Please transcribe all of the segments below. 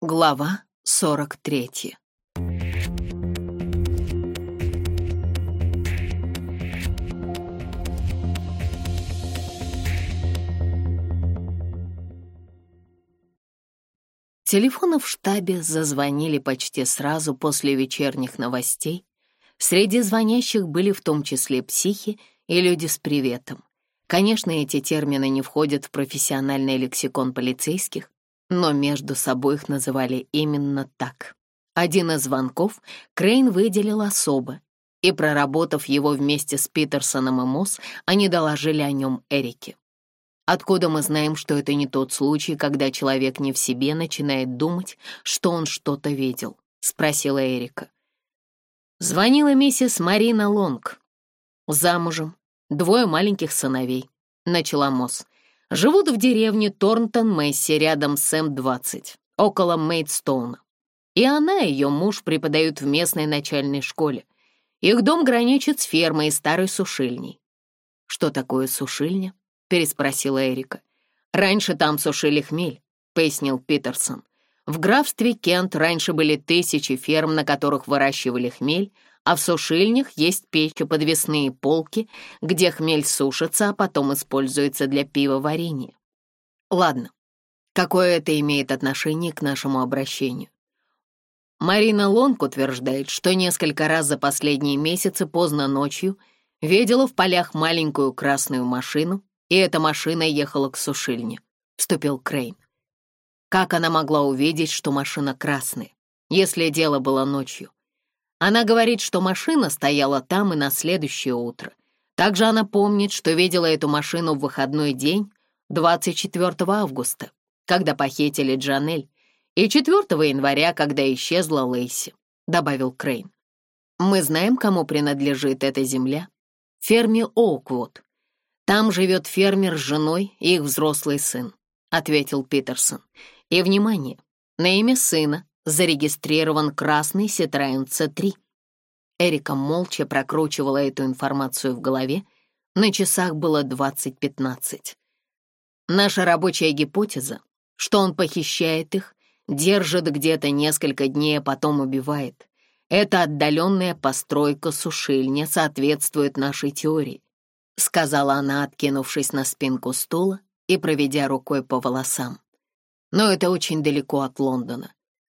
Глава 43 Телефоны в штабе зазвонили почти сразу после вечерних новостей. Среди звонящих были в том числе психи и люди с приветом. Конечно, эти термины не входят в профессиональный лексикон полицейских, но между собой их называли именно так. Один из звонков Крейн выделил особо, и, проработав его вместе с Питерсоном и Мосс, они доложили о нем Эрике. Откуда мы знаем, что это не тот случай, когда человек не в себе начинает думать, что он что-то видел? — спросила Эрика. Звонила миссис Марина Лонг. Замужем, двое маленьких сыновей. Начала Мосс. Живут в деревне Торнтон Месси рядом с эм М-20, около Мейдстоуна. И она и ее муж преподают в местной начальной школе. Их дом граничит с фермой и старой сушильней. «Что такое сушильня?» — переспросила Эрика. «Раньше там сушили хмель», — пояснил Питерсон. «В графстве Кент раньше были тысячи ферм, на которых выращивали хмель, а в сушильнях есть печи, подвесные полки, где хмель сушится, а потом используется для пивоварения. Ладно, какое это имеет отношение к нашему обращению? Марина Лонг утверждает, что несколько раз за последние месяцы поздно ночью видела в полях маленькую красную машину, и эта машина ехала к сушильне, вступил Крейн. Как она могла увидеть, что машина красная, если дело было ночью? Она говорит, что машина стояла там и на следующее утро. Также она помнит, что видела эту машину в выходной день, 24 августа, когда похитили Джанель, и 4 января, когда исчезла Лейси, добавил Крейн. Мы знаем, кому принадлежит эта земля. Ферме Оуквуд. Там живет фермер с женой и их взрослый сын, ответил Питерсон. И, внимание, на имя сына зарегистрирован красный Citroёn C3. Эрика молча прокручивала эту информацию в голове. На часах было 20.15. Наша рабочая гипотеза, что он похищает их, держит где-то несколько дней, а потом убивает. Эта отдаленная постройка-сушильня соответствует нашей теории, сказала она, откинувшись на спинку стула и проведя рукой по волосам. Но это очень далеко от Лондона.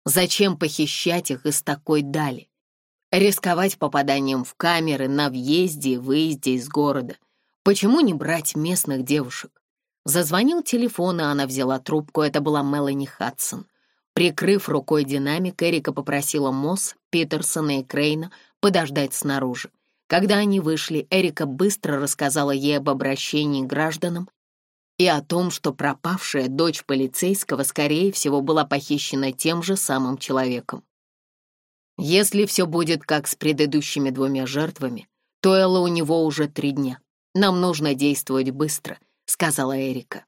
Зачем похищать их из такой дали? Рисковать попаданием в камеры на въезде и выезде из города. Почему не брать местных девушек? Зазвонил телефон, и она взяла трубку. Это была Мелани Хадсон. Прикрыв рукой динамик, Эрика попросила Мосс, Питерсона и Крейна подождать снаружи. Когда они вышли, Эрика быстро рассказала ей об обращении гражданам и о том, что пропавшая дочь полицейского, скорее всего, была похищена тем же самым человеком. Если все будет как с предыдущими двумя жертвами, то Элла у него уже три дня. Нам нужно действовать быстро», — сказала Эрика.